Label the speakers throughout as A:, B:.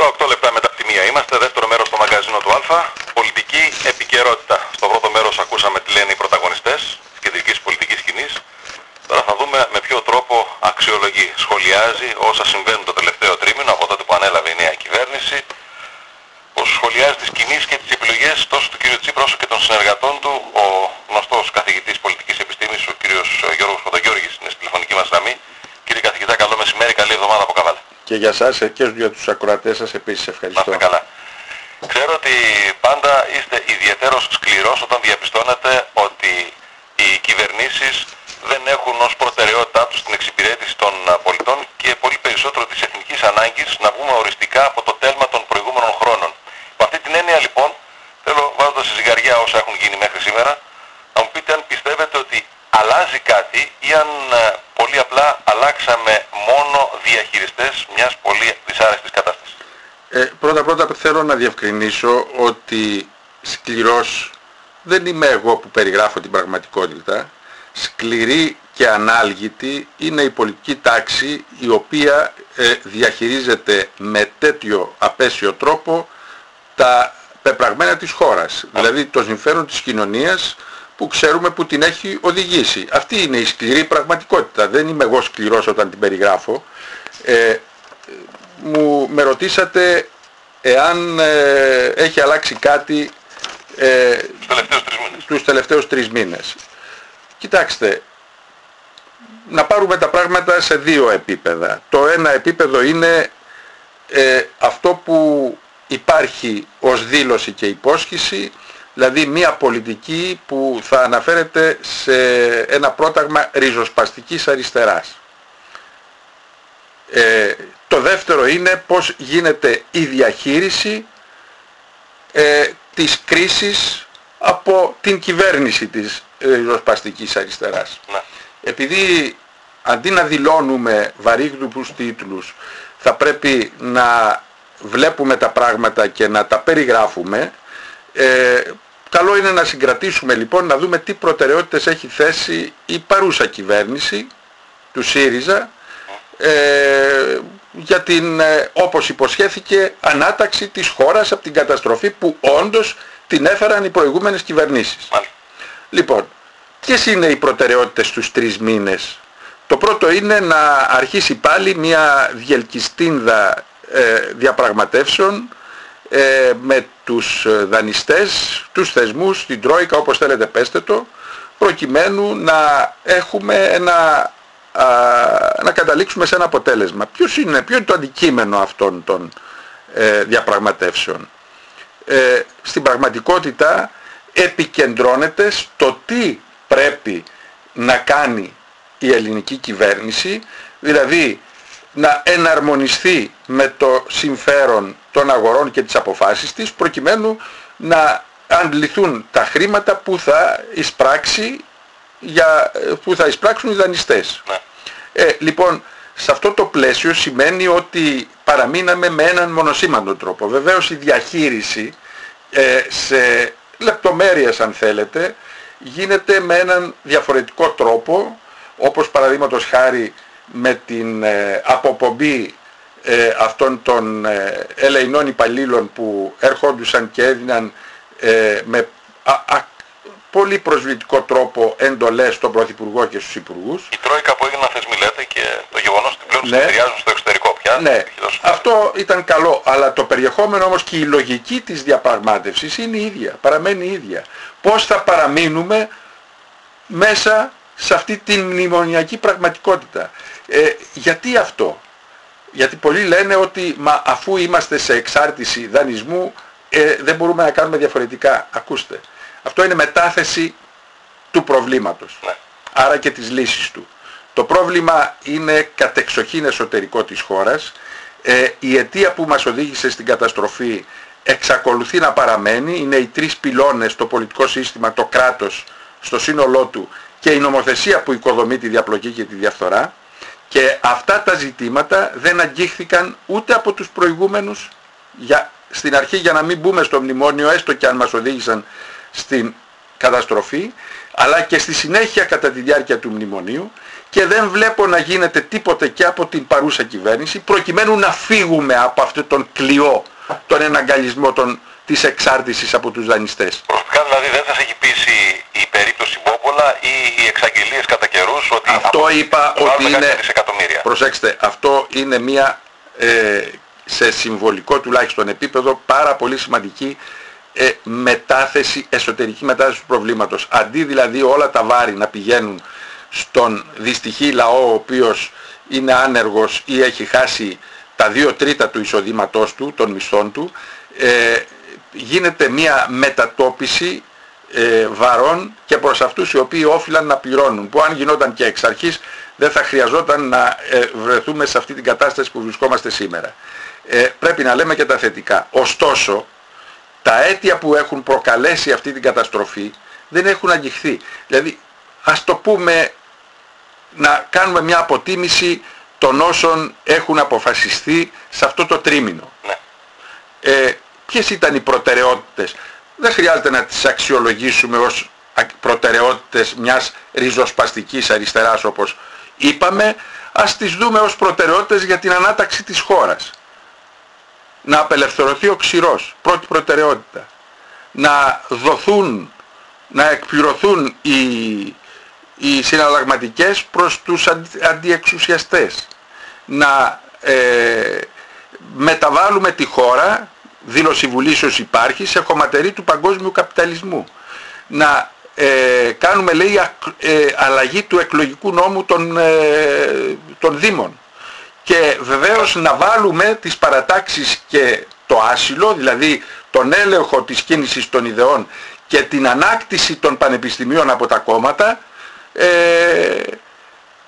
A: Στο 8 λεπτά μετά τη μία είμαστε, δεύτερο μέρος στο μαγκαζίνο του Α, πολιτική επικαιρότητα. Στο πρώτο μέρος ακούσαμε τι λένε οι πρωταγωνιστές της κεντρικής πολιτικής σκηνής. Τώρα θα δούμε με ποιο τρόπο αξιολογεί, σχολιάζει όσα συμβαίνουν το τελευταίο τρίμηνο από τότε που ανέλαβε η νέα κυβέρνηση, πως σχολιάζει τις κινήσεις και τις επιλογές τόσο του κ. Τσίπρα όσο και των συνεργατών του, ο γνωστός καθηγητής πολιτικής επιστήμης, ο κ. Γιώργος Κοντογιώργης, είναι στη τηλεφωνική μας γραμμή. Κύριε καθηγητά, καλό μεσημέρι, καλή εβδομάδα από Καβάλα.
B: Και για σας και για τους ακροατές σας επίσης
A: Να
B: ευχαριστώ.
A: είστε καλά. Ξέρω ότι πάντα είστε ιδιαίτερος σκληρός όταν διαπιστώνετε ότι οι κυβερνήσεις δεν έχουν ως προτεραιότητά τους την εξυπηρέτηση των α, πολιτών και πολύ περισσότερο της εθνικής ανάγκης να βγούμε οριστικά από το τέλμα των προηγούμενων χρόνων. Με αυτή την έννοια λοιπόν, θέλω βάζοντας σε ζυγαριά όσα έχουν γίνει μέχρι σήμερα, να μου πείτε αν πιστεύετε ότι αλλάζει κάτι ή αν α, πολύ απλά αλλάξαμε μόνο διαχειριστές μιας πολύ δυσάρεστης κατάστασης.
B: Ε, πρώτα πρώτα θέλω να διευκρινίσω ότι σκληρός δεν είμαι εγώ που περιγράφω την πραγματικότητα. Σκληρή και ανάλγητη είναι η πολιτική τάξη η οποία ε, διαχειρίζεται με τέτοιο απέσιο τρόπο τα πεπραγμένα της χώρας. Δηλαδή το συμφέρον της κοινωνίας που ξέρουμε που την έχει οδηγήσει. Αυτή είναι η σκληρή πραγματικότητα. Δεν είμαι εγώ σκληρός όταν την περιγράφω. Ε, μου με ρωτήσατε εάν ε, έχει αλλάξει κάτι ε,
A: Τους τελευταίους τρεις μήνες.
B: τους τελευταίους τρεις μήνες. Κοιτάξτε, να πάρουμε τα πράγματα σε δύο επίπεδα. Το ένα επίπεδο είναι ε, αυτό που υπάρχει ως δήλωση και υπόσχεση, δηλαδή μια πολιτική που θα αναφέρεται σε ένα πρόταγμα ριζοσπαστικής αριστεράς. Ε, το δεύτερο είναι πώς γίνεται η διαχείριση ε, της κρίσης από την κυβέρνηση της ριζοσπαστικής αριστεράς.
A: Ναι.
B: Επειδή αντί να δηλώνουμε βαρύγδουπους τίτλους θα πρέπει να βλέπουμε τα πράγματα και να τα περιγράφουμε ε, καλό είναι να συγκρατήσουμε λοιπόν να δούμε τι προτεραιότητες έχει θέσει η παρούσα κυβέρνηση του ΣΥΡΙΖΑ ε, για την, ε, όπως υποσχέθηκε, ανάταξη της χώρας από την καταστροφή που όντως την έφεραν οι προηγούμενες κυβερνήσεις.
A: Μάλιστα.
B: Λοιπόν, ποιες είναι οι προτεραιότητες στους τρεις μήνες; Το πρώτο είναι να αρχίσει πάλι μια διελκυστίνδα ε, διαπραγματεύσεων ε, με τους ε, δανειστές, τους θεσμούς, την Τρόικα, όπως θέλετε πέστε το, προκειμένου να έχουμε ένα, α, να καταλήξουμε σε ένα αποτέλεσμα. Ποιος είναι, ποιο είναι το αντικείμενο αυτών των ε, διαπραγματεύσεων; Ε, στην πραγματικότητα επικεντρώνεται στο τι πρέπει να κάνει η ελληνική κυβέρνηση, δηλαδή να εναρμονιστεί με το συμφέρον των αγορών και τις αποφάσεις της, προκειμένου να αντληθούν τα χρήματα που θα εισπράξει για, που θα εισπράξουν οι δανειστές.
A: Ναι.
B: Ε, λοιπόν, σε αυτό το πλαίσιο σημαίνει ότι παραμείναμε με έναν μονοσήμαντο τρόπο. Βεβαίως η διαχείριση ε, σε λεπτομέρειες αν θέλετε γίνεται με έναν διαφορετικό τρόπο όπως παραδείγματος χάρη με την ε, αποπομπή ε, αυτών των ε, ελεηνών υπαλλήλων που έρχοντουσαν και έδιναν ε, με α, α, πολύ προσβλητικό τρόπο εντολές στον Πρωθυπουργό και στους Υπουργούς.
A: Η Τρόικα που έγιναν θεσμοί λέτε και το γεγονός ότι πλέον
B: Ναι.
A: συνεδριάζουν στο εξωτερικό πια.
B: Ναι,
A: έχει δώσει
B: αυτό ήταν καλό, αλλά το περιεχόμενο όμως και η λογική της διαπραγμάτευσης είναι η ίδια, παραμένει η ίδια. Πώς θα παραμείνουμε μέσα σε αυτή την μνημονιακή πραγματικότητα. Ε, γιατί αυτό; Γιατί πολλοί λένε ότι μα αφού είμαστε σε εξάρτηση δανεισμού ε, δεν μπορούμε να κάνουμε διαφορετικά. Ακούστε, αυτό είναι μετάθεση του προβλήματος.
A: Ναι.
B: Άρα και της λύσης του. Το πρόβλημα είναι κατεξοχήν εσωτερικό της χώρας. Ε, η αιτία που μας οδήγησε στην καταστροφή εξακολουθεί να παραμένει. Είναι οι τρεις πυλώνες, το πολιτικό σύστημα, το κράτος στο σύνολό του και η νομοθεσία που οικοδομεί τη διαπλοκή και τη διαφθορά. Και αυτά τα ζητήματα δεν αγγίχθηκαν ούτε από τους προηγούμενους για, στην αρχή για να μην μπούμε στο μνημόνιο έστω και αν μας οδήγησαν στην καταστροφή αλλά και στη συνέχεια κατά τη διάρκεια του μνημονίου. Και δεν βλέπω να γίνεται τίποτε και από την παρούσα κυβέρνηση προκειμένου να φύγουμε από αυτόν τον κλειό, τον εναγκαλισμό των, της εξάρτησης από τους δανειστές.
A: Προσωπικά δηλαδή δεν σας έχει πείσει η περίπτωση Μπόπολα ή οι εξαγγελίες κατά καιρούς ότι
B: αυτό είπα ότι είναι,
A: δισεκατομμύρια;
B: προσέξτε, αυτό είναι μια ε, σε συμβολικό τουλάχιστον επίπεδο πάρα πολύ σημαντική ε, μετάθεση, εσωτερική μετάθεση του προβλήματος. Αντί δηλαδή όλα τα βάρη να πηγαίνουν στον δυστυχή λαό ο οποίος είναι άνεργος ή έχει χάσει τα δύο τρίτα του εισοδήματός του, των μισθών του, ε, γίνεται μια μετατόπιση ε, βαρών και προς αυτούς οι οποίοι όφυλαν να πληρώνουν, που αν γινόταν και εξ αρχής δεν θα χρειαζόταν να ε, βρεθούμε σε αυτή την κατάσταση που βρισκόμαστε σήμερα. Ε, πρέπει να λέμε και τα θετικά. Ωστόσο, τα αίτια που έχουν προκαλέσει αυτή την καταστροφή δεν έχουν αγγιχθεί. Δηλαδή, ας το πούμε, να κάνουμε μια αποτίμηση των όσων έχουν αποφασιστεί σε αυτό το τρίμηνο. Ναι. Ε, ποιες ήταν οι προτεραιότητες; Δεν χρειάζεται να τις αξιολογήσουμε ως προτεραιότητες μιας ριζοσπαστικής αριστεράς όπως είπαμε, ας τις δούμε ως προτεραιότητες για την ανάταξη της χώρας να απελευθερωθεί ο ξηρός, πρώτη προτεραιότητα. Να δοθούν, να εκπληρωθούν οι, οι συναλλαγματικές προς τους αντιεξουσιαστές. Να ε, μεταβάλουμε τη χώρα, δήλωση βουλήσεως υπάρχει, σε χωματερή του παγκόσμιου καπιταλισμού. Να ε, κάνουμε λέει ε, αλλαγή του εκλογικού νόμου των, ε, των Δήμων και βεβαίως να βάλουμε τις παρατάξεις και το άσυλο, δηλαδή τον έλεγχο της κίνησης των ιδεών και την ανάκτηση των πανεπιστημίων από τα κόμματα ε,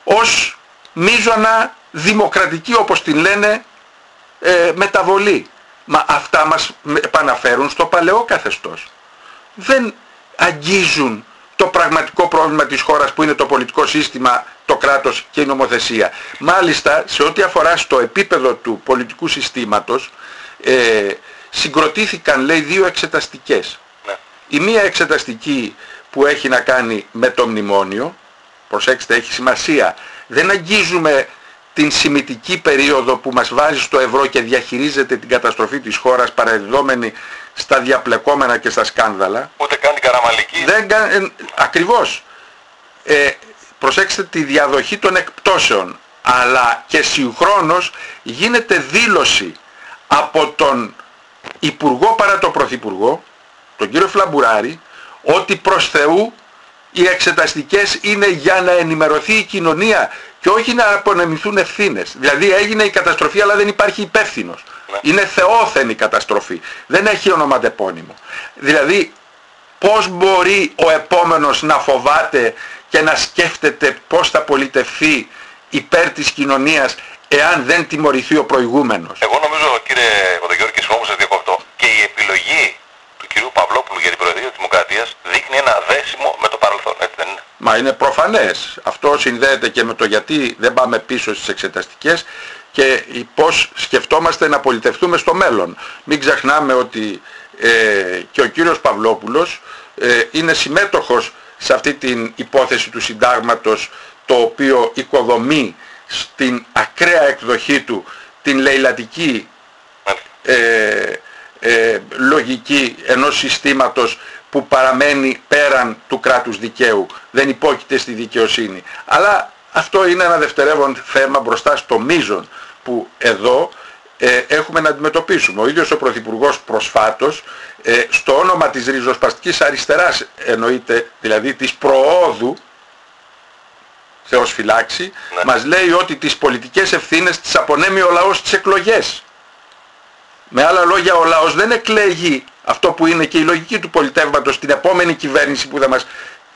B: ως μίζωνα δημοκρατική όπως την λένε ε, μεταβολή. Μα αυτά μας επαναφέρουν στο παλαιό καθεστώς. Δεν αγγίζουν το πραγματικό πρόβλημα της χώρας που είναι το πολιτικό σύστημα, το κράτος και η νομοθεσία. Μάλιστα, σε ό,τι αφορά στο επίπεδο του πολιτικού συστήματος, ε, συγκροτήθηκαν, λέει, δύο εξεταστικές. Ναι. Η μία εξεταστική που έχει να κάνει με το μνημόνιο, προσέξτε, έχει σημασία, δεν αγγίζουμε την σημητική περίοδο που μας βάζει στο ευρώ και διαχειρίζεται την καταστροφή της χώρας παραδεδόμενη στα διαπλεκόμενα και στα σκάνδαλα.
A: Ούτε καν την καραμαλική.
B: Δεν, ε, ακριβώς. Ε, προσέξτε τη διαδοχή των εκπτώσεων. Αλλά και συγχρόνως γίνεται δήλωση από τον Υπουργό παρά τον Πρωθυπουργό, τον κύριο Φλαμπουράρη, ότι προς Θεού οι εξεταστικές είναι για να ενημερωθεί η κοινωνία και όχι να απονεμηθούν ευθύνες. Δηλαδή έγινε η καταστροφή αλλά δεν υπάρχει υπεύθυνος. Ναι. Είναι θεόθενη καταστροφή. Δεν έχει ονοματεπώνυμο. Δηλαδή πώς μπορεί ο επόμενος να φοβάται και να σκέφτεται πώς θα πολιτευθεί υπέρ της κοινωνίας εάν δεν τιμωρηθεί ο προηγούμενος;
A: Εγώ νομίζω κύριε Κοντογιώργη και σας διακόπτω και η επιλογή του κυρίου Παυλόπουλου για την Προεδρία της Δημοκρατίας δείχνει ένα δέσιμο με το παρελθόν, έτσι δεν είναι.
B: Μα είναι προφανές. Αυτό συνδέεται και με το γιατί δεν πάμε πίσω στις εξεταστικές και πώς σκεφτόμαστε να πολιτευτούμε στο μέλλον. Μην ξεχνάμε ότι ε, και ο κύριος Παυλόπουλος ε, είναι συμμέτοχος σε αυτή την υπόθεση του συντάγματος το οποίο οικοδομεί στην ακραία εκδοχή του την λαιλατική ε, ε, λογική ενός συστήματος που παραμένει πέραν του κράτους δικαίου, δεν υπόκειται στη δικαιοσύνη. Αλλά αυτό είναι ένα δευτερεύον θέμα μπροστά στο μείζον που εδώ ε, έχουμε να αντιμετωπίσουμε. Ο ίδιος ο Πρωθυπουργός προσφάτως ε, στο όνομα της ριζοσπαστικής αριστεράς εννοείται, δηλαδή της προόδου, Θεός φυλάξει, ναι. μας λέει ότι τις πολιτικές ευθύνες τις απονέμει ο λαός στις εκλογές. Με άλλα λόγια ο λαός δεν εκλέγει αυτό που είναι και η λογική του πολιτεύματος στην επόμενη κυβέρνηση που θα μας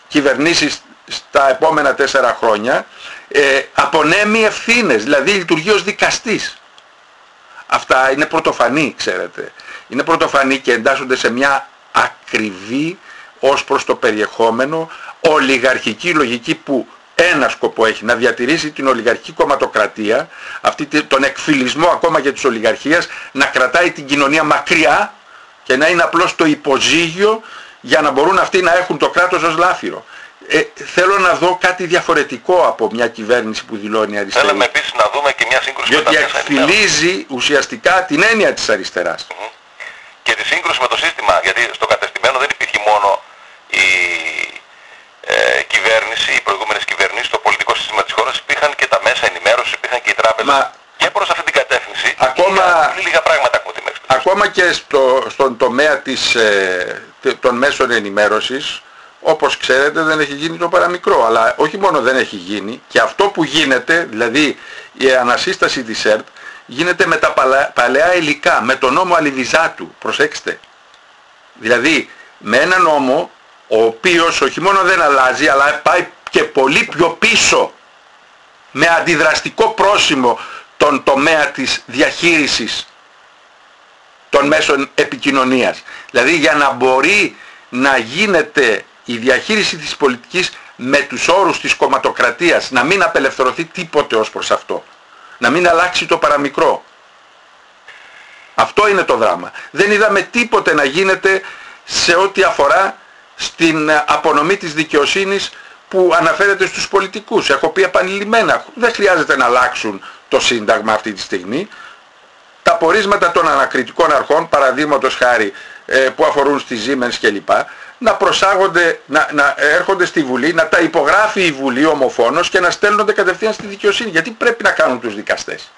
B: κυβερνήσει στα επόμενα τέσσερα χρόνια, ε, απονέμει ευθύνες, δηλαδή λειτουργεί ως δικαστής. Αυτά είναι πρωτοφανή, ξέρετε. Είναι πρωτοφανή και εντάσσονται σε μια ακριβή ως προς το περιεχόμενο ολιγαρχική λογική που ένα σκοπό έχει, να διατηρήσει την ολιγαρχική κομματοκρατία, αυτή τον εκφυλισμό ακόμα και της ολιγαρχίας, να κρατάει την κοινωνία μακριά και να είναι απλώς το υποζύγιο για να μπορούν αυτοί να έχουν το κράτος ως λάφυρο. ε, θέλω να δω κάτι διαφορετικό από μια κυβέρνηση που δηλώνει αριστερή.
A: Θέλουμε επίσης να δούμε και μια σύγκρουση
B: Διότι
A: με τα μέσα ενημέρωσης.
B: εκφυλίζει ουσιαστικά την έννοια της αριστεράς.
A: Και τη σύγκρουση με το σύστημα, γιατί στο κατεστημένο δεν υπήρχε μόνο η ε, κυβέρνηση, οι προηγούμενες κυβερνήσεις, το πολιτικό σύστημα της χώρας, υπήρχαν και τα μέσα ενημέρωσης, υπήρχαν και οι τράπεζες.
B: Μα-
A: Και προς αυτή την κατεύθυνση,
B: Ακόμα-
A: λίγα, πολύ λίγα πράγματα
B: Ακόμα και στο, στον τομέα της, ε, τε- των μέσων ενημέρωσης, όπως ξέρετε δεν έχει γίνει το παραμικρό. Αλλά όχι μόνο δεν έχει γίνει, και αυτό που γίνεται, δηλαδή η ανασύσταση της ΕΡΤ, γίνεται με τα παλα- παλαιά υλικά, με τον νόμο Αλιβιζάτου. Προσέξτε. Δηλαδή με ένα νόμο ο οποίος όχι μόνο δεν αλλάζει αλλά πάει και πολύ πιο πίσω με αντιδραστικό πρόσημο τον τομέα της διαχείρισης των μέσων επικοινωνίας. Δηλαδή για να μπορεί να γίνεται η διαχείριση της πολιτικής με τους όρους της κομματοκρατίας, να μην απελευθερωθεί τίποτε ως προς αυτό. Να μην αλλάξει το παραμικρό. Αυτό είναι το δράμα. Δεν είδαμε τίποτε να γίνεται σε ό,τι αφορά στην ε, απονομή της δικαιοσύνης που αναφέρεται στους πολιτικούς. Έχω πει επανειλημμένα, δεν χρειάζεται να αλλάξουν το Σύνταγμα αυτή τη στιγμή. Τα πορίσματα των ανακριτικών αρχών, παραδείγματος χάρη ε, που αφορούν στη Siemens κλπ, να προσάγονται, να, να έρχονται στη Βουλή, να τα υπογράφει η Βουλή ομοφόνος και να στέλνονται κατευθείαν στη δικαιοσύνη. Γιατί πρέπει να κάνουν τους δικαστές.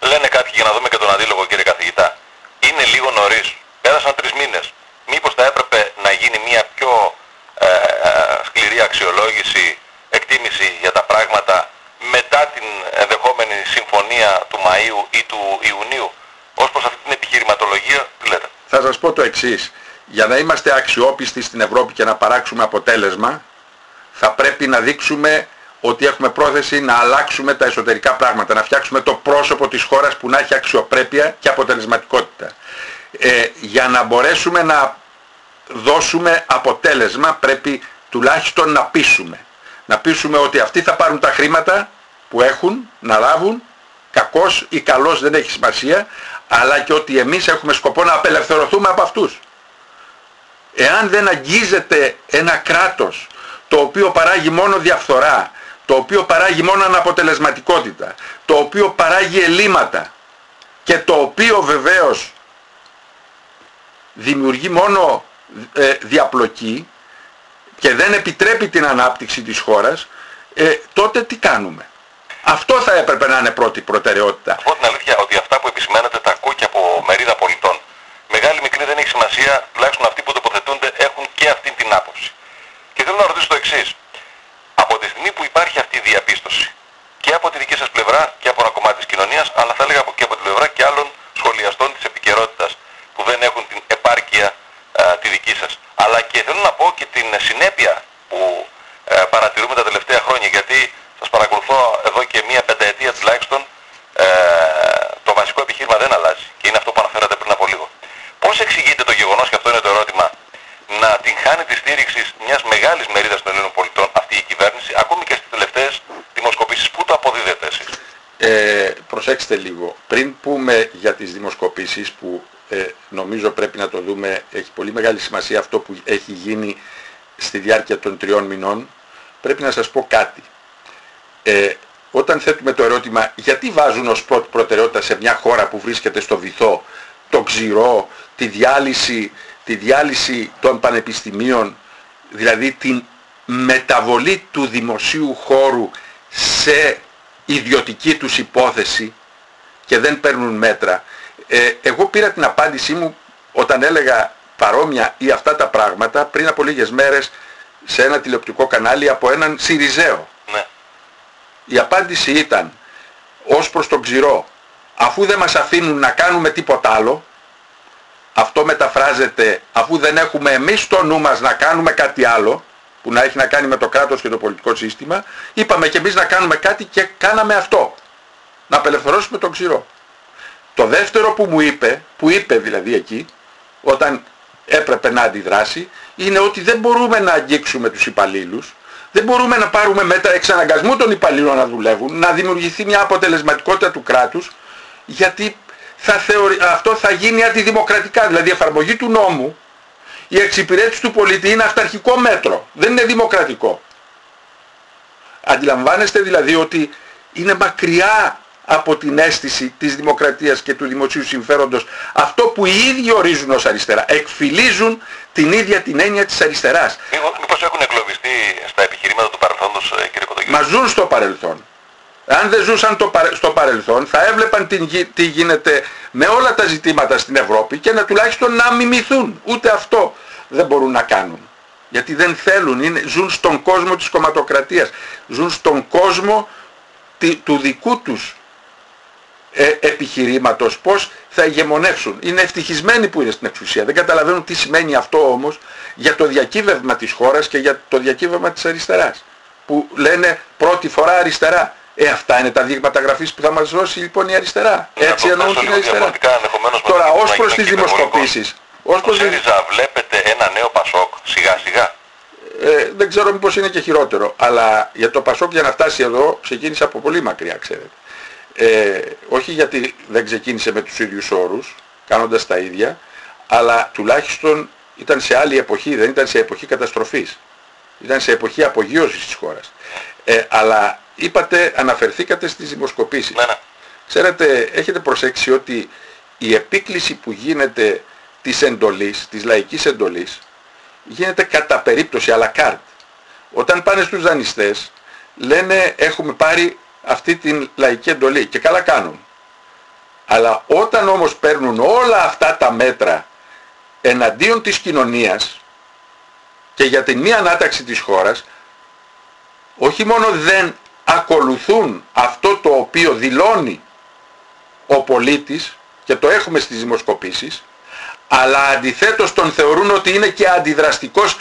A: Λένε κάποιοι για να δούμε και τον αντίλογο κύριε καθηγητά. Είναι λίγο νωρίς. Πέρασαν τρεις μήνες. Μήπως θα έπρεπε να γίνει μια πιο ε, ε, σκληρή αξιολόγηση, εκτίμηση για τα πράγματα μετά την ενδεχόμενη συμφωνία του Μαΐου ή του Ιουνίου. Ως προς αυτή την επιχειρηματολογία, τι λέτε;
B: Θα σας πω το εξής. Για να είμαστε αξιόπιστοι στην Ευρώπη και να παράξουμε αποτέλεσμα, θα πρέπει να δείξουμε ότι έχουμε πρόθεση να αλλάξουμε τα εσωτερικά πράγματα, να φτιάξουμε το πρόσωπο της χώρας που να έχει αξιοπρέπεια και αποτελεσματικότητα. Ε, για να μπορέσουμε να δώσουμε αποτέλεσμα πρέπει τουλάχιστον να πείσουμε. Να πείσουμε ότι αυτοί θα πάρουν τα χρήματα που έχουν να λάβουν, κακός ή καλός δεν έχει σημασία, αλλά και ότι εμείς έχουμε σκοπό να απελευθερωθούμε από αυτούς. Εάν δεν αγγίζεται ένα κράτος το οποίο παράγει μόνο διαφθορά, το οποίο παράγει μόνο αναποτελεσματικότητα, το οποίο παράγει ελλείμματα και το οποίο βεβαίως δημιουργεί μόνο ε, διαπλοκή και δεν επιτρέπει την ανάπτυξη της χώρας, ε, τότε τι κάνουμε; Αυτό θα έπρεπε να είναι πρώτη προτεραιότητα.
A: Να πω την αλήθεια ότι αυτά που επισημαίνετε τα ακούω και από μερίδα πολιτών. Μεγάλη μικρή δεν έχει σημασία, τουλάχιστον αυτοί που τοποθετούνται έχουν και αυτή την άποψη. Και θέλω να ρωτήσω το εξής. Από τη στιγμή που υπάρχει αυτή η διαπίστωση και από τη δική σας πλευρά και από ένα κομμάτι της κοινωνίας, αλλά θα έλεγα και από την πλευρά και άλλων σχολιαστών της επικαιρότητας που δεν έχουν την επάρκεια α, τη δική σας. Αλλά και θέλω να πω και την συνέπεια που ε, παρατηρούμε τα τελευταία χρόνια γιατί σας παρακολουθώ εδώ και μία πενταετία τουλάχιστον ε, το βασικό επιχείρημα δεν αλλάζει και είναι αυτό που αναφέρατε πριν από λίγο. Πώς εξηγείται το γεγονός, και αυτό είναι το ερώτημα, να την χάνει τη στήριξη μιας μεγάλης μερίδας των Ελλήνων πολιτών αυτή η κυβέρνηση, ακόμη και στις τελευταίες δημοσκοπήσεις. Πού το αποδίδετε εσείς.
B: Ε, προσέξτε λίγο. Πριν πούμε για τις δημοσκοπήσεις που ε, νομίζω πρέπει να το δούμε, έχει πολύ μεγάλη σημασία αυτό που έχει γίνει στη διάρκεια των τριών μηνών, πρέπει να σας πω κάτι. Ε, όταν θέτουμε το ερώτημα γιατί βάζουν ως πρώτη προτεραιότητα σε μια χώρα που βρίσκεται στο βυθό το ξηρό, τη διάλυση, τη διάλυση των πανεπιστημίων, δηλαδή την μεταβολή του δημοσίου χώρου σε ιδιωτική τους υπόθεση και δεν παίρνουν μέτρα. Ε, εγώ πήρα την απάντησή μου όταν έλεγα παρόμοια ή αυτά τα πράγματα πριν από λίγες μέρες σε ένα τηλεοπτικό κανάλι από έναν Σιριζέο.
A: Ναι.
B: Η απάντηση ήταν ως προς τον ξηρό αφού δεν μας αφήνουν να κάνουμε τίποτα άλλο αυτό μεταφράζεται αφού δεν έχουμε εμείς το νου μας να κάνουμε κάτι άλλο που να έχει να κάνει με το κράτος και το πολιτικό σύστημα είπαμε και εμείς να κάνουμε κάτι και κάναμε αυτό να απελευθερώσουμε τον ξηρό το δεύτερο που μου είπε που είπε δηλαδή εκεί όταν έπρεπε να αντιδράσει είναι ότι δεν μπορούμε να αγγίξουμε τους υπαλλήλους δεν μπορούμε να πάρουμε μέτρα εξαναγκασμού των υπαλλήλων να δουλεύουν, να δημιουργηθεί μια αποτελεσματικότητα του κράτους, γιατί θα θεωρεί, αυτό θα γίνει αντιδημοκρατικά, δηλαδή η εφαρμογή του νόμου, η εξυπηρέτηση του πολίτη είναι αυταρχικό μέτρο, δεν είναι δημοκρατικό. Αντιλαμβάνεστε δηλαδή ότι είναι μακριά από την αίσθηση της δημοκρατίας και του δημοσίου συμφέροντος αυτό που οι ίδιοι ορίζουν ως αριστερά. Εκφυλίζουν την ίδια την έννοια της αριστεράς.
A: Μήπως έχουν εγκλωβιστεί στα επιχειρήματα του παρελθόντος ε, κύριε Κοντογύρη.
B: Μα ζουν στο παρελθόν. Αν δεν ζούσαν το στο παρελθόν θα έβλεπαν τι γίνεται με όλα τα ζητήματα στην Ευρώπη και να τουλάχιστον να μιμηθούν. Ούτε αυτό δεν μπορούν να κάνουν. Γιατί δεν θέλουν, είναι, ζουν στον κόσμο της κομματοκρατίας. Ζουν στον κόσμο του δικού τους ε, επιχειρήματος πώς θα ηγεμονεύσουν. Είναι ευτυχισμένοι που είναι στην εξουσία. Δεν καταλαβαίνουν τι σημαίνει αυτό όμως για το διακύβευμα της χώρας και για το διακύβευμα της αριστεράς. Που λένε πρώτη φορά αριστερά. Ε, αυτά είναι τα δείγματα γραφής που θα μας δώσει λοιπόν η αριστερά. Έτσι εννοούν την αριστερά. Τώρα, ως προς τις δημοσκοπήσεις.
A: Ως προς ΣΥΡΙΖΑ βλέπετε ένα νέο Πασόκ σιγά σιγά.
B: Ε, δεν ξέρω μήπως είναι και χειρότερο. Αλλά για το Πασόκ για να φτάσει εδώ ξεκίνησε από πολύ μακριά, ξέρετε. Ε, όχι γιατί δεν ξεκίνησε με τους ίδιους όρους, κάνοντας τα ίδια, αλλά τουλάχιστον ήταν σε άλλη εποχή, δεν ήταν σε εποχή καταστροφής. Ήταν σε εποχή απογείωσης της χώρας. Ε, αλλά είπατε, αναφερθήκατε στις δημοσκοπήσεις.
A: Ναι, ναι.
B: Ξέρετε, έχετε προσέξει ότι η επίκληση που γίνεται της εντολής, της λαϊκής εντολής, γίνεται κατά περίπτωση, αλλά κάρτ. Όταν πάνε στους δανειστές, λένε έχουμε πάρει αυτή την λαϊκή εντολή και καλά κάνουν. Αλλά όταν όμως παίρνουν όλα αυτά τα μέτρα εναντίον της κοινωνίας και για την μία ανάταξη της χώρας, όχι μόνο δεν ακολουθούν αυτό το οποίο δηλώνει ο πολίτης και το έχουμε στις δημοσκοπήσεις, αλλά αντιθέτως τον θεωρούν ότι είναι και αντιδραστικός,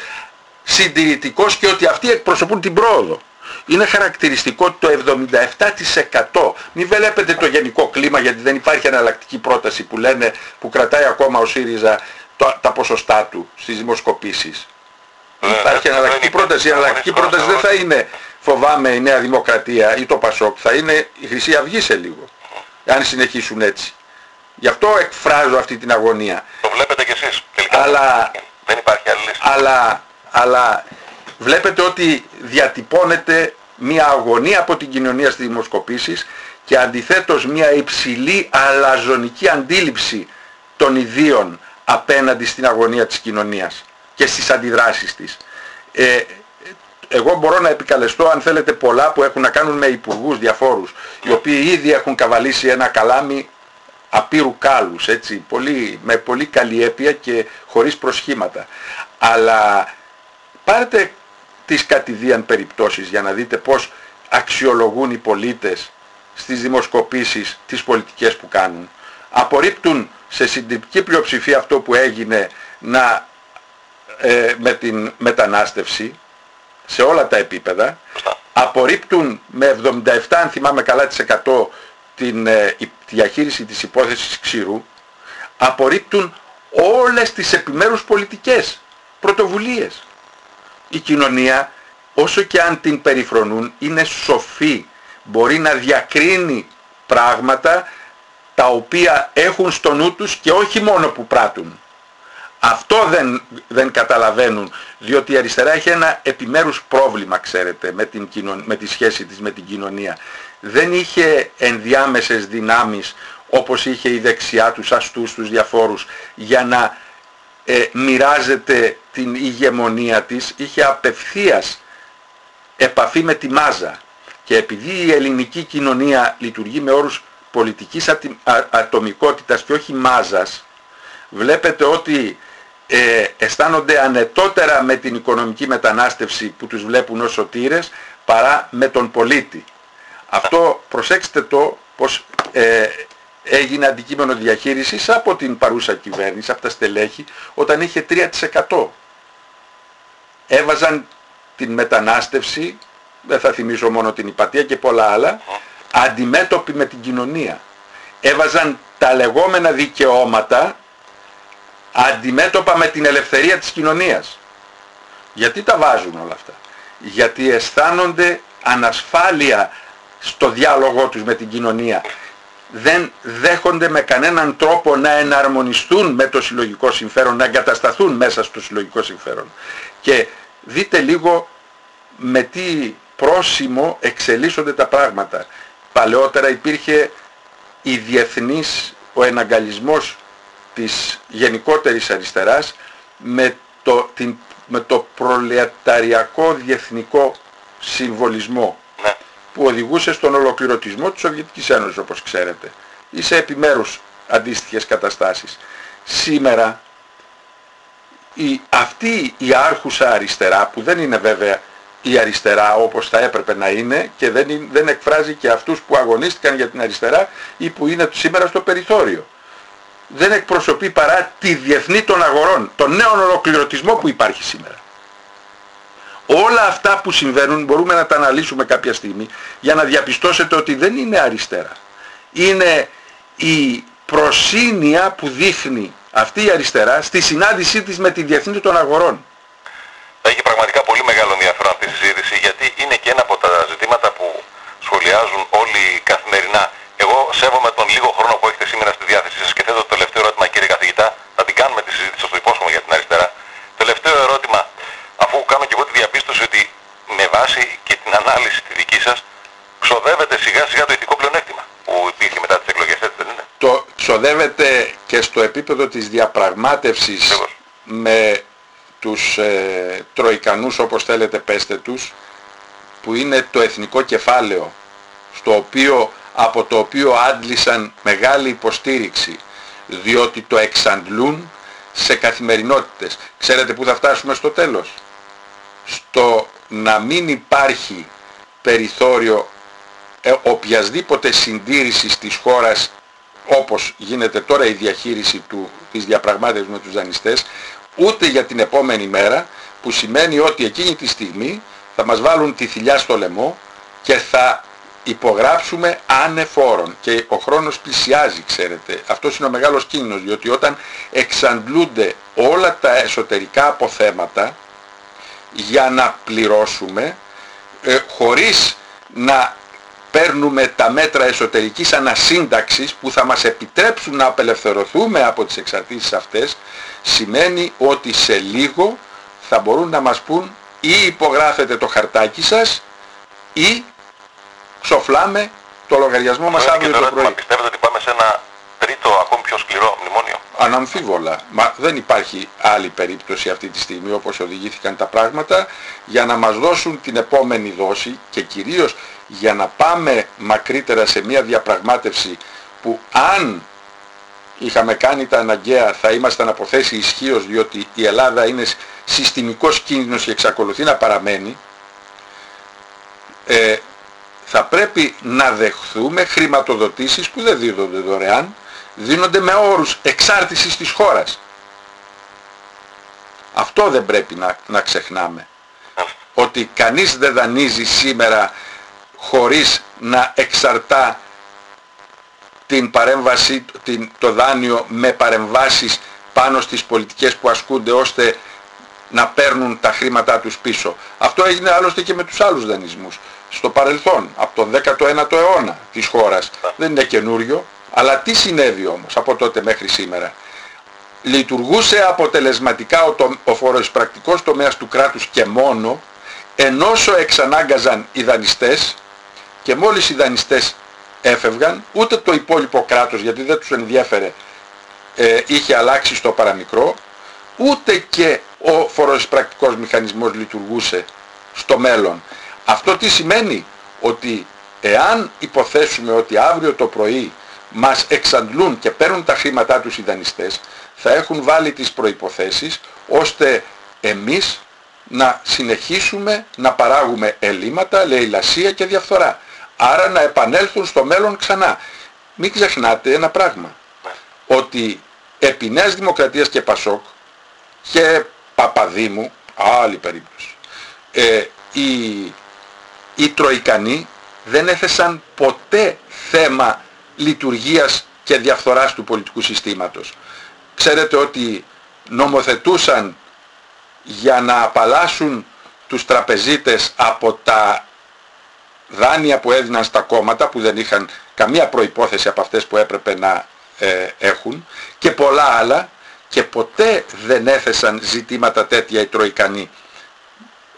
B: συντηρητικός και ότι αυτοί εκπροσωπούν την πρόοδο είναι χαρακτηριστικό το 77%. Μην βλέπετε το γενικό κλίμα γιατί δεν υπάρχει αναλλακτική πρόταση που λένε που κρατάει ακόμα ο ΣΥΡΙΖΑ τα ποσοστά του στις δημοσκοπήσεις.
A: Ε,
B: υπάρχει αναλλακτική πρόταση. Η αναλλακτική πρόταση δεν θα είναι φοβάμαι η Νέα Δημοκρατία ή το ΠΑΣΟΚ. Θα είναι η Χρυσή Αυγή σε λίγο. Αν συνεχίσουν έτσι. Γι' αυτό εκφράζω αυτή την αγωνία.
A: Το βλέπετε κι εσείς.
B: Αλλά,
A: δεν υπάρχει άλλη λύση.
B: Αλλά, αλλά βλέπετε ότι διατυπώνεται μια αγωνία από την κοινωνία στις δημοσκοπήσεις και αντιθέτως μια υψηλή αλαζονική αντίληψη των ιδίων απέναντι στην αγωνία της κοινωνίας και στις αντιδράσεις της. Ε, εγώ μπορώ να επικαλεστώ αν θέλετε πολλά που έχουν να κάνουν με υπουργούς διαφόρους οι οποίοι ήδη έχουν καβαλήσει ένα καλάμι απείρου κάλους έτσι, πολύ, με πολύ καλλιέπεια και χωρίς προσχήματα. Αλλά πάρετε τις κατηδίαν περιπτώσεις για να δείτε πώς αξιολογούν οι πολίτες στις δημοσκοπήσεις τις πολιτικές που κάνουν. Απορρίπτουν σε συντριπτική πλειοψηφία αυτό που έγινε να, ε, με την μετανάστευση σε όλα τα επίπεδα. Απορρίπτουν με 77 αν θυμάμαι καλά τις 100 την ε, διαχείριση της υπόθεσης ξηρού. Απορρίπτουν όλες τις επιμέρους πολιτικές πρωτοβουλίες η κοινωνία όσο και αν την περιφρονούν είναι σοφή. Μπορεί να διακρίνει πράγματα τα οποία έχουν στο νου τους και όχι μόνο που πράττουν. Αυτό δεν, δεν καταλαβαίνουν, διότι η αριστερά έχει ένα επιμέρους πρόβλημα, ξέρετε, με, την με τη σχέση της με την κοινωνία. Δεν είχε ενδιάμεσες δυνάμεις όπως είχε η δεξιά τους αστούς τους διαφόρους για να ε, μοιράζεται την ηγεμονία της, είχε απευθείας επαφή με τη μάζα. Και επειδή η ελληνική κοινωνία λειτουργεί με όρους πολιτικής ατομικότητας και όχι μάζας, βλέπετε ότι ε, αισθάνονται ανετότερα με την οικονομική μετανάστευση που τους βλέπουν ως σωτήρες παρά με τον πολίτη. Αυτό προσέξτε το πως ε, έγινε αντικείμενο διαχείρισης από την παρούσα κυβέρνηση, από τα στελέχη, όταν είχε 3%. Έβαζαν την μετανάστευση, δεν θα θυμίσω μόνο την υπατία και πολλά άλλα, αντιμέτωποι με την κοινωνία. Έβαζαν τα λεγόμενα δικαιώματα αντιμέτωπα με την ελευθερία της κοινωνίας. Γιατί τα βάζουν όλα αυτά; Γιατί αισθάνονται ανασφάλεια στο διάλογό τους με την κοινωνία δεν δέχονται με κανέναν τρόπο να εναρμονιστούν με το συλλογικό συμφέρον, να εγκατασταθούν μέσα στο συλλογικό συμφέρον. Και δείτε λίγο με τι πρόσημο εξελίσσονται τα πράγματα. Παλαιότερα υπήρχε η διεθνής, ο εναγκαλισμός της γενικότερης αριστεράς με το, την, με το προλεταριακό διεθνικό συμβολισμό
A: Ναι.
B: που οδηγούσε στον ολοκληρωτισμό της Σοβιετικής Ένωσης όπως ξέρετε ή σε επιμέρους αντίστοιχες καταστάσεις. Σήμερα η, αυτή η άρχουσα αριστερά που δεν είναι βέβαια η αριστερά όπως θα έπρεπε να είναι και δεν, είναι- δεν εκφράζει και αυτούς που αγωνίστηκαν για την αριστερά ή που είναι σήμερα στο περιθώριο. Δεν εκπροσωπεί παρά τη διεθνή των αγορών, τον νέο ολοκληρωτισμό που υπάρχει σήμερα. Όλα αυτά που συμβαίνουν μπορούμε να τα αναλύσουμε κάποια στιγμή για να διαπιστώσετε ότι δεν είναι αριστερά. Είναι η προσύνια που δείχνει αυτή η αριστερά στη συνάντησή της με τη διεθνή των αγορών.
A: Θα έχει πραγματικά πολύ μεγάλο ενδιαφέρον αυτή η συζήτηση γιατί είναι και ένα από τα ζητήματα που σχολιάζουν όλοι καθημερινά. Εγώ σέβομαι τον λίγο χρόνο που έχετε σήμερα στη διάθεσή σας και θέτω το τελευταίο ερώτημα κύριε καθηγητά. Θα την κάνουμε τη συζήτηση, σας το υπόσχομαι για την αριστερά. Τελευταίο ερώτημα, αφού κάνω και εγώ τη διαπίστωση ότι με βάση και την ανάλυση τη δική σας ξοδεύεται σιγά σιγά το ηθικό πλεονέκτημα που υπήρχε μετά τις εκλογές, έτσι δεν είναι.
B: Το ξοδεύεται και στο επίπεδο της διαπραγμάτευσης
A: Ακριβώς.
B: με τους ε, τροικανούς όπως θέλετε πέστε τους που είναι το εθνικό κεφάλαιο στο οποίο, από το οποίο άντλησαν μεγάλη υποστήριξη διότι το εξαντλούν σε καθημερινότητες. Ξέρετε πού θα φτάσουμε στο τέλος; Στο να μην υπάρχει περιθώριο ε, οποιασδήποτε συντήρησης της χώρας όπως γίνεται τώρα η διαχείριση του, της διαπραγμάτευσης με τους δανειστές ούτε για την επόμενη μέρα που σημαίνει ότι εκείνη τη στιγμή θα μας βάλουν τη θηλιά στο λαιμό και θα υπογράψουμε ανεφόρον. Και ο χρόνος πλησιάζει ξέρετε. Αυτός είναι ο μεγάλος κίνδυνος διότι όταν εξαντλούνται όλα τα εσωτερικά αποθέματα για να πληρώσουμε ε, χωρίς να παίρνουμε τα μέτρα εσωτερικής ανασύνταξης που θα μας επιτρέψουν να απελευθερωθούμε από τις εξαρτήσεις αυτές σημαίνει ότι σε λίγο θα μπορούν να μας πούν ή υπογράφετε το χαρτάκι σας ή ξοφλάμε το λογαριασμό μας
A: Αυτό είναι
B: αύριο
A: και το
B: το
A: ερώτημα,
B: πρωί.
A: πιστεύετε ότι πάμε σε ένα τρίτο ακόμη πιο σκληρό μνημόνιο.
B: Αναμφίβολα. Μα δεν υπάρχει άλλη περίπτωση αυτή τη στιγμή όπως οδηγήθηκαν τα πράγματα για να μας δώσουν την επόμενη δόση και κυρίως για να πάμε μακρύτερα σε μια διαπραγμάτευση που αν είχαμε κάνει τα αναγκαία θα ήμασταν από θέση ισχύως διότι η Ελλάδα είναι συστημικός κίνδυνος και εξακολουθεί να παραμένει ε, θα πρέπει να δεχθούμε χρηματοδοτήσεις που δεν δίδονται δωρεάν, δίνονται με όρους εξάρτησης της χώρας. Αυτό δεν πρέπει να, να ξεχνάμε. Ότι κανείς δεν δανείζει σήμερα χωρίς να εξαρτά την παρέμβαση, την, το δάνειο με παρεμβάσεις πάνω στις πολιτικές που ασκούνται ώστε να παίρνουν τα χρήματά τους πίσω. Αυτό έγινε άλλωστε και με τους άλλους δανεισμούς. Στο παρελθόν, από τον 19ο αιώνα της χώρας. Δεν είναι καινούριο. Αλλά τι συνέβη όμως από τότε μέχρι σήμερα; Λειτουργούσε αποτελεσματικά ο, το, ο φοροεισπρακτικός τομέας του κράτους και μόνο ενώσο εξανάγκαζαν οι δανειστές και μόλις οι δανειστές έφευγαν ούτε το υπόλοιπο κράτος γιατί δεν τους ενδιέφερε ε, είχε αλλάξει στο παραμικρό ούτε και ο φοροεισπρακτικός μηχανισμός λειτουργούσε στο μέλλον. Αυτό τι σημαίνει; Ότι εάν υποθέσουμε ότι αύριο το πρωί μας εξαντλούν και παίρνουν τα χρήματά τους οι δανειστές θα έχουν βάλει τις προϋποθέσεις ώστε εμείς να συνεχίσουμε να παράγουμε ελλείμματα, λαιλασία και διαφθορά. Άρα να επανέλθουν στο μέλλον ξανά. Μην ξεχνάτε ένα πράγμα. Ότι επί Νέας Δημοκρατίας και Πασόκ και Παπαδήμου, άλλη περίπτωση, ε, οι, οι Τροικανοί δεν έθεσαν ποτέ θέμα λειτουργίας και διαφθοράς του πολιτικού συστήματος. Ξέρετε ότι νομοθετούσαν για να απαλλάσσουν τους τραπεζίτες από τα δάνεια που έδιναν στα κόμματα που δεν είχαν καμία προϋπόθεση από αυτές που έπρεπε να ε, έχουν και πολλά άλλα και ποτέ δεν έθεσαν ζητήματα τέτοια οι Τροικανοί.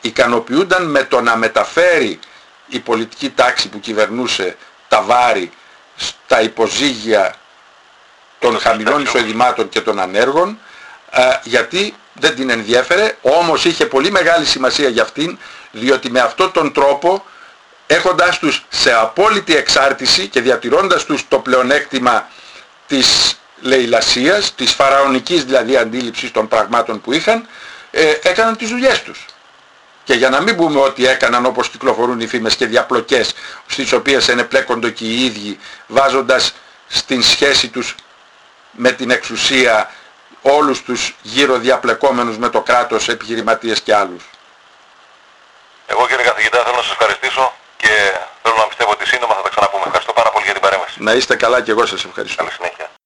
B: ικανοποιούνταν με το να μεταφέρει η πολιτική τάξη που κυβερνούσε τα βάρη στα υποζύγια των χαμηλών εισοδημάτων και των ανέργων ε, γιατί δεν την ενδιέφερε όμως είχε πολύ μεγάλη σημασία για αυτήν διότι με αυτόν τον τρόπο έχοντας τους σε απόλυτη εξάρτηση και διατηρώντας τους το πλεονέκτημα της λαιλασίας, της φαραωνικής δηλαδή αντίληψης των πραγμάτων που είχαν, ε, έκαναν τις δουλειές τους. Και για να μην πούμε ότι έκαναν όπως κυκλοφορούν οι φήμες και διαπλοκές στις οποίες ενεπλέκονται και οι ίδιοι βάζοντας στην σχέση τους με την εξουσία όλους τους γύρω διαπλεκόμενους με το κράτος, επιχειρηματίες και άλλους.
A: Εγώ κύριε καθηγητά θέλω να σας ευχαριστήσω και θέλω να πιστεύω ότι σύντομα θα τα ξαναπούμε. Ευχαριστώ πάρα πολύ για την παρέμβαση.
B: Να είστε καλά και εγώ σας ευχαριστώ.
A: Καλή συνέχεια.